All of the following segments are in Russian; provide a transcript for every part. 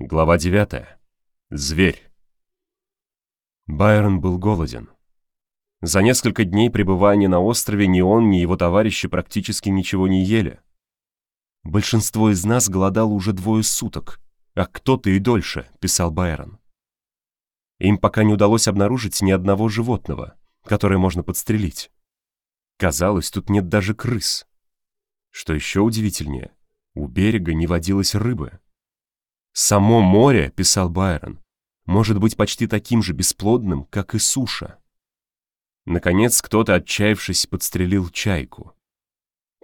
Глава 9. Зверь. Байрон был голоден. За несколько дней пребывания на острове ни он, ни его товарищи практически ничего не ели. «Большинство из нас голодало уже двое суток, а кто-то и дольше», — писал Байрон. Им пока не удалось обнаружить ни одного животного, которое можно подстрелить. Казалось, тут нет даже крыс. Что еще удивительнее, у берега не водилось рыбы. Само море, писал Байрон, может быть почти таким же бесплодным, как и суша. Наконец, кто-то, отчаявшись, подстрелил чайку.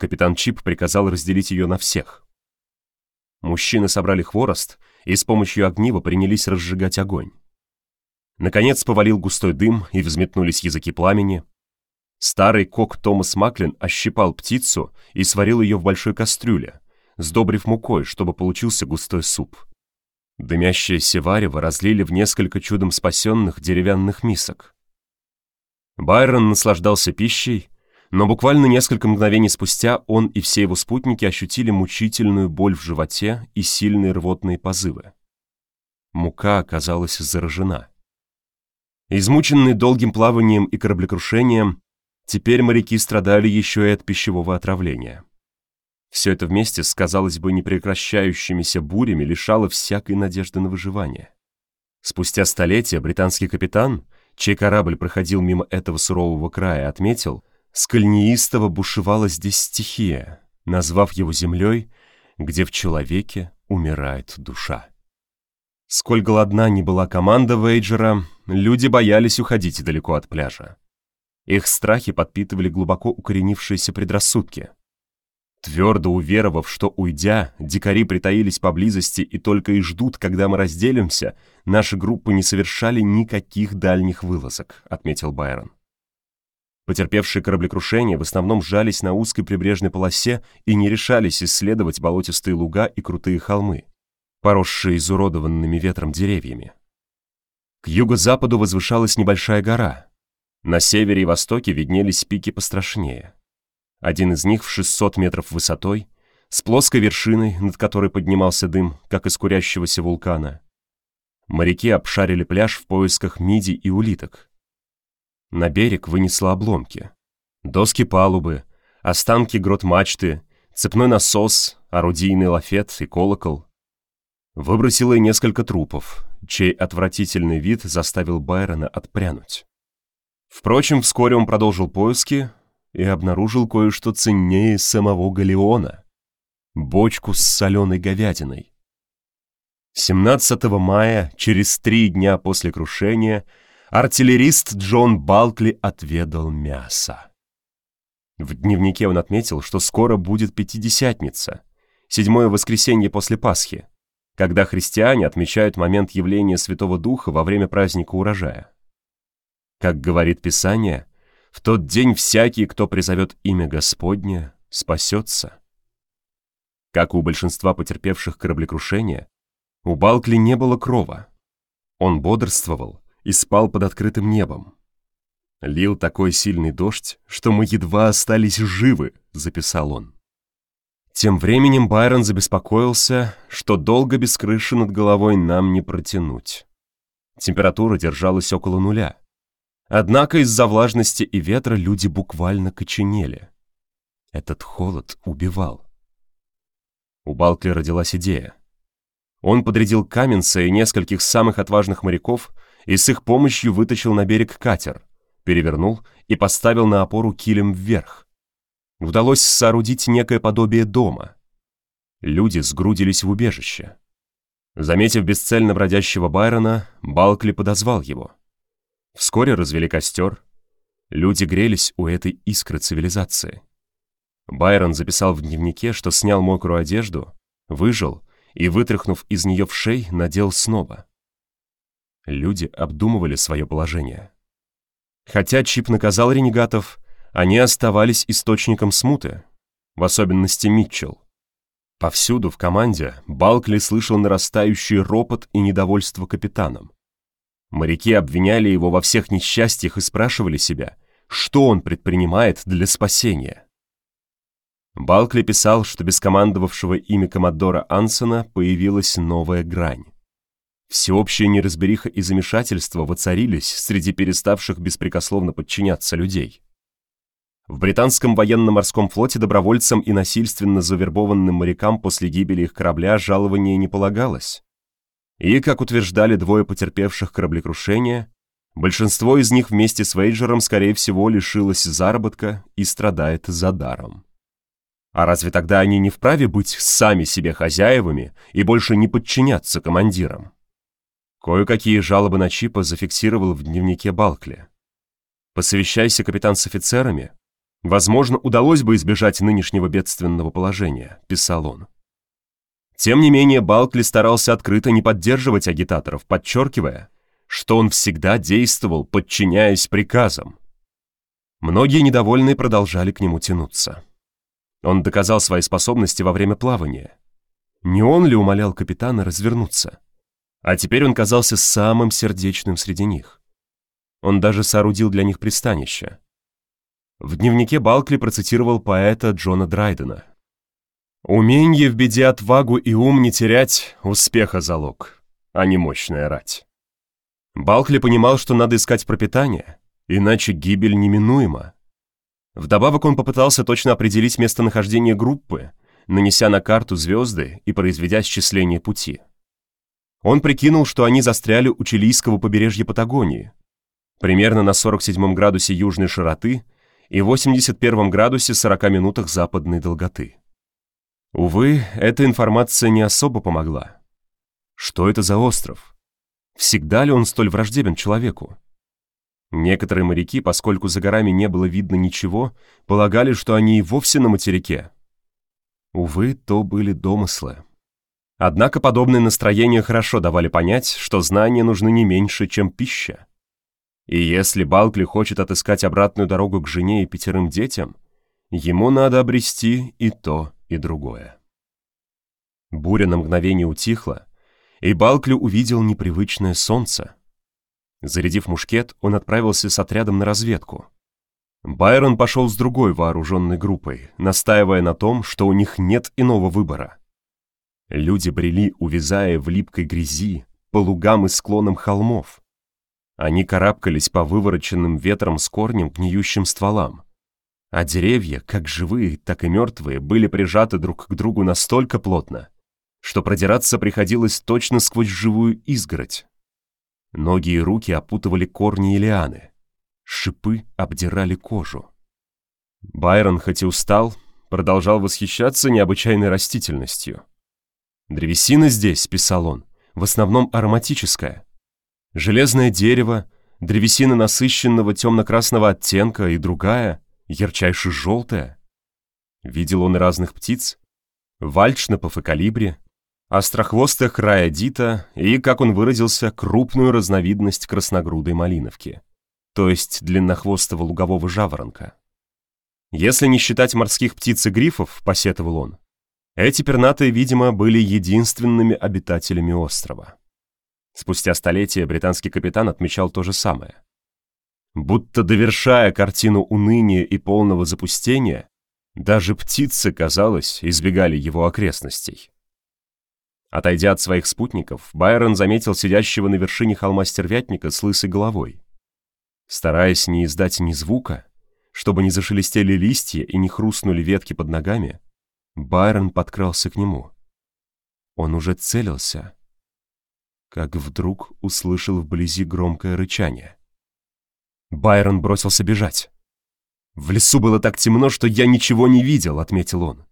Капитан Чип приказал разделить ее на всех. Мужчины собрали хворост и с помощью огнива принялись разжигать огонь. Наконец повалил густой дым, и взметнулись языки пламени. Старый кок Томас Маклин ощипал птицу и сварил ее в большой кастрюле, сдобрив мукой, чтобы получился густой суп. Дымящееся варево разлили в несколько чудом спасенных деревянных мисок. Байрон наслаждался пищей, но буквально несколько мгновений спустя он и все его спутники ощутили мучительную боль в животе и сильные рвотные позывы. Мука оказалась заражена. Измученные долгим плаванием и кораблекрушением, теперь моряки страдали еще и от пищевого отравления. Все это вместе с, казалось бы, непрекращающимися бурями лишало всякой надежды на выживание. Спустя столетия британский капитан, чей корабль проходил мимо этого сурового края, отметил, сколь неистово бушевала здесь стихия, назвав его землей, где в человеке умирает душа. Сколь голодна не была команда Вейджера, люди боялись уходить далеко от пляжа. Их страхи подпитывали глубоко укоренившиеся предрассудки. Твердо уверовав, что уйдя, дикари притаились поблизости и только и ждут, когда мы разделимся, наши группы не совершали никаких дальних вылазок, отметил Байрон. Потерпевшие кораблекрушение в основном сжались на узкой прибрежной полосе и не решались исследовать болотистые луга и крутые холмы, поросшие изуродованными ветром деревьями. К юго-западу возвышалась небольшая гора. На севере и востоке виднелись пики пострашнее. Один из них в 600 метров высотой, с плоской вершиной, над которой поднимался дым, как из курящегося вулкана. Моряки обшарили пляж в поисках миди и улиток. На берег вынесло обломки. Доски палубы, останки грот мачты, цепной насос, орудийный лафет и колокол. Выбросило и несколько трупов, чей отвратительный вид заставил Байрона отпрянуть. Впрочем, вскоре он продолжил поиски, и обнаружил кое-что ценнее самого галеона — бочку с соленой говядиной. 17 мая, через три дня после крушения, артиллерист Джон Балкли отведал мясо. В дневнике он отметил, что скоро будет Пятидесятница, седьмое воскресенье после Пасхи, когда христиане отмечают момент явления Святого Духа во время праздника урожая. Как говорит Писание, в тот день всякий, кто призовет имя Господне, спасется. Как у большинства потерпевших кораблекрушения, у Балкли не было крова. Он бодрствовал и спал под открытым небом. «Лил такой сильный дождь, что мы едва остались живы», — записал он. Тем временем Байрон забеспокоился, что долго без крыши над головой нам не протянуть. Температура держалась около нуля. Однако из-за влажности и ветра люди буквально коченели. Этот холод убивал. У Балкли родилась идея. Он подрядил Каменца и нескольких самых отважных моряков и с их помощью вытащил на берег катер, перевернул и поставил на опору килем вверх. Удалось соорудить некое подобие дома. Люди сгрудились в убежище. Заметив бесцельно бродящего Байрона, Балкли подозвал его — Вскоре развели костер. Люди грелись у этой искры цивилизации. Байрон записал в дневнике, что снял мокрую одежду, выжил и, вытряхнув из нее в шей, надел снова. Люди обдумывали свое положение. Хотя Чип наказал ренегатов, они оставались источником смуты, в особенности Митчелл. Повсюду в команде Балкли слышал нарастающий ропот и недовольство капитаном. Моряки обвиняли его во всех несчастьях и спрашивали себя, что он предпринимает для спасения. Балкли писал, что без командовавшего ими коммодора Ансона появилась новая грань. Всеобщая неразбериха и замешательство воцарились среди переставших беспрекословно подчиняться людей. В британском военно-морском флоте добровольцам и насильственно завербованным морякам после гибели их корабля жалования не полагалось. И, как утверждали двое потерпевших кораблекрушение, большинство из них вместе с Вейджером, скорее всего, лишилось заработка и страдает за даром. А разве тогда они не вправе быть сами себе хозяевами и больше не подчиняться командирам? Кое-какие жалобы на Чипа зафиксировал в дневнике Балкли. Посовещайся, капитан, с офицерами, Возможно, удалось бы избежать нынешнего бедственного положения, писал он. Тем не менее, Балкли старался открыто не поддерживать агитаторов, подчеркивая, что он всегда действовал, подчиняясь приказам. Многие недовольные продолжали к нему тянуться. Он доказал свои способности во время плавания. Не он ли умолял капитана развернуться? А теперь он казался самым сердечным среди них. Он даже соорудил для них пристанище. В дневнике Балкли процитировал поэта Джона Драйдена. «Уменье в беде отвагу и ум не терять — успеха залог, а не мощная рать». Балкли понимал, что надо искать пропитание, иначе гибель неминуема. Вдобавок он попытался точно определить местонахождение группы, нанеся на карту звезды и произведя счисление пути. Он прикинул, что они застряли у чилийского побережья Патагонии, примерно на 47 градусе южной широты и 81 градусе 40 минутах западной долготы. Увы, эта информация не особо помогла. Что это за остров? Всегда ли он столь враждебен человеку? Некоторые моряки, поскольку за горами не было видно ничего, полагали, что они и вовсе на материке. Увы, то были домыслы. Однако подобные настроения хорошо давали понять, что знания нужны не меньше, чем пища. И если Балкли хочет отыскать обратную дорогу к жене и пятерым детям, ему надо обрести и то, и другое. Буря на мгновение утихла, и Балкли увидел непривычное солнце. Зарядив мушкет, он отправился с отрядом на разведку. Байрон пошел с другой вооруженной группой, настаивая на том, что у них нет иного выбора. Люди брели, увязая в липкой грязи, по лугам и склонам холмов, они карабкались по вывороченным ветром с корнем гниющим стволам. А деревья, как живые, так и мертвые, были прижаты друг к другу настолько плотно, что продираться приходилось точно сквозь живую изгородь. Ноги и руки опутывали корни и лианы. Шипы обдирали кожу. Байрон, хоть и устал, продолжал восхищаться необычайной растительностью. «Древесина здесь», — писал он, — «в основном ароматическая. Железное дерево, древесина насыщенного темно-красного оттенка и другая, ярчайше желтая. Видел он разных птиц, вальчнапов и калибри, острохвостых рая дита и, как он выразился, крупную разновидность красногрудой малиновки, то есть длиннохвостого лугового жаворонка. Если не считать морских птиц и грифов, посетовал он, эти пернатые, видимо, были единственными обитателями острова. Спустя столетия британский капитан отмечал то же самое. Будто довершая картину уныния и полного запустения, даже птицы, казалось, избегали его окрестностей. Отойдя от своих спутников, Байрон заметил сидящего на вершине холма стервятника с лысой головой. Стараясь не издать ни звука, чтобы не зашелестели листья и не хрустнули ветки под ногами, Байрон подкрался к нему. Он уже целился, как вдруг услышал вблизи громкое рычание. Байрон бросился бежать. «В лесу было так темно, что я ничего не видел», — отметил он.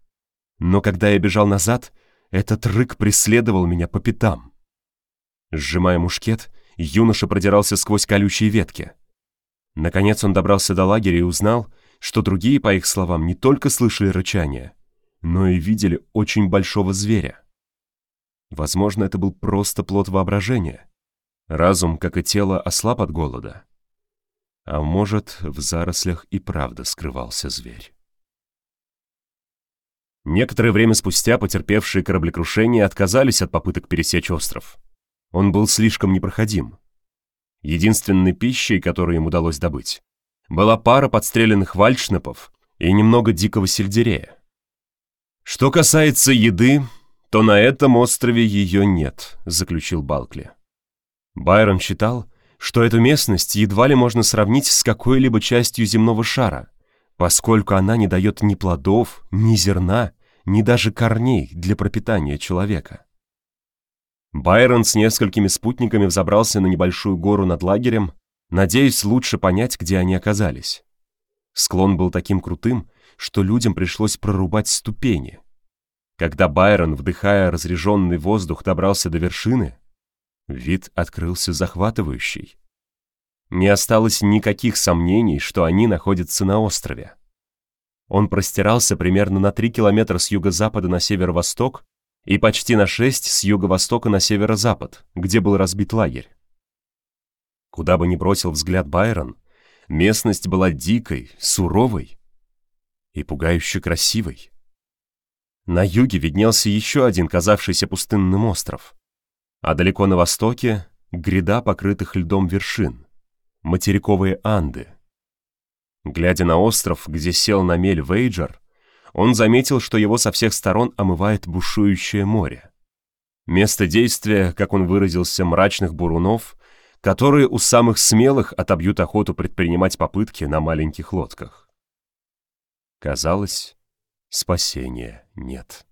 «Но когда я бежал назад, этот рык преследовал меня по пятам». Сжимая мушкет, юноша продирался сквозь колючие ветки. Наконец он добрался до лагеря и узнал, что другие, по их словам, не только слышали рычание, но и видели очень большого зверя. Возможно, это был просто плод воображения. Разум, как и тело, ослаб от голода. А может, в зарослях и правда скрывался зверь. Некоторое время спустя потерпевшие кораблекрушение отказались от попыток пересечь остров. Он был слишком непроходим. Единственной пищей, которую им удалось добыть, была пара подстреленных вальшнепов и немного дикого сельдерея. Что касается еды, то на этом острове ее нет», — заключил Балкли. Байрон считал, что эту местность едва ли можно сравнить с какой-либо частью земного шара, поскольку она не дает ни плодов, ни зерна, ни даже корней для пропитания человека. Байрон с несколькими спутниками взобрался на небольшую гору над лагерем, надеясь лучше понять, где они оказались. Склон был таким крутым, что людям пришлось прорубать ступени. Когда Байрон, вдыхая разреженный воздух, добрался до вершины, вид открылся захватывающий. Не осталось никаких сомнений, что они находятся на острове. Он простирался примерно на 3 километра с юго-запада на северо-восток и почти на 6 с юго-востока на северо-запад, где был разбит лагерь. Куда бы ни бросил взгляд Байрон, местность была дикой, суровой и пугающе красивой. На юге виднелся еще один казавшийся пустынным остров, а далеко на востоке — гряда покрытых льдом вершин, материковые Анды. Глядя на остров, где сел на мель Вейджер, он заметил, что его со всех сторон омывает бушующее море. Место действия, как он выразился, мрачных бурунов, которые у самых смелых отобьют охоту предпринимать попытки на маленьких лодках. Казалось, спасения нет.